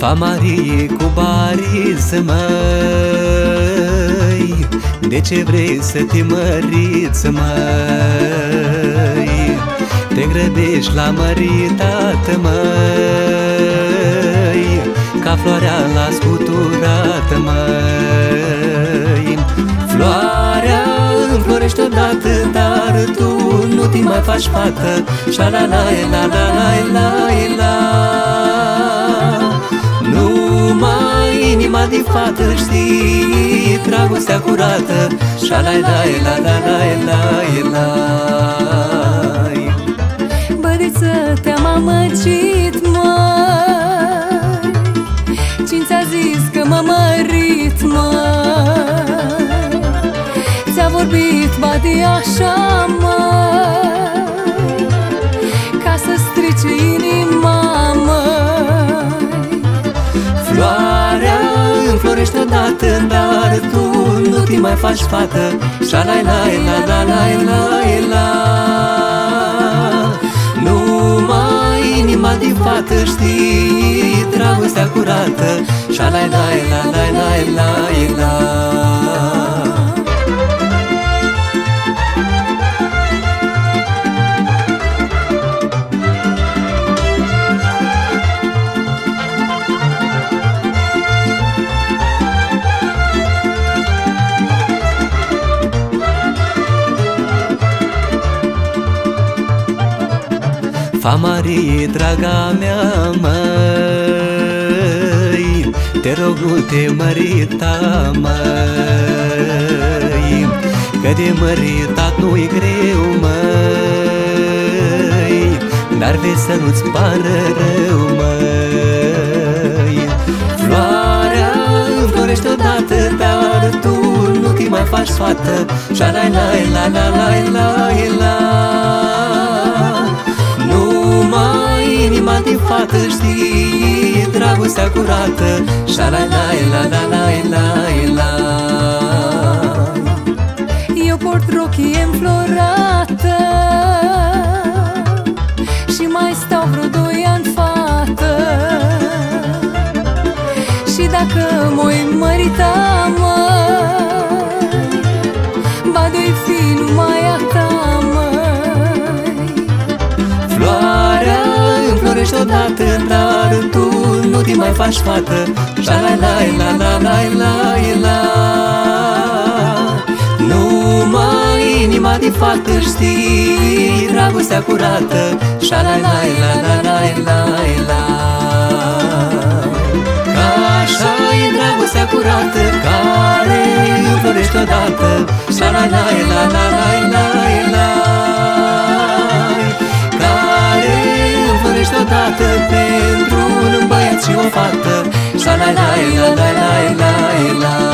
Famarie cu bariță, măi. De ce vrei să te măriți, măi? Te grăbești la măritată, măi. Ca floarea la scuturată, măi. Floarea înflorește odată, dar tu nu te mai faci fată. Sha la la la la la la la Numai fată știi Dragostea curată. Sha la la la la la la la Bădiță, te-am amăgit, măi. Cine ți-a zis că m-a mărit, măi. Ți-a vorbit, badi așa, măi înflorește odată Dar tu nu te mai faci fată. Sha la la la la la la. La Numai inima din fată știi Dragostea curată. Sha la la la la la la la Famarie, draga mea, măi Te rog, nu te mărita, măi Că de măritat nu-i greu, măi Dar vezi să nu-ți pară rău, măi. Floarea înflorește odată, dar tu nu te mai faci fată. Sha la la la la la la la numai inima de fată știe Dragostea curată. Sha la la la la la la la. Eu port rochie înflorată Și mai stau vreo doi ani fată. Și dacă m-oi mărita, măi înflorește odată Dar tu nu te mai faci fată Sha la la la la la la la Numai inima de fată știi Dragostea curată Sha la la la la la la la Ca așa e dragostea curată Care înflorește odată Sha la la la la la la odată Pentru un băiat și o fată. Sha la la la la la la la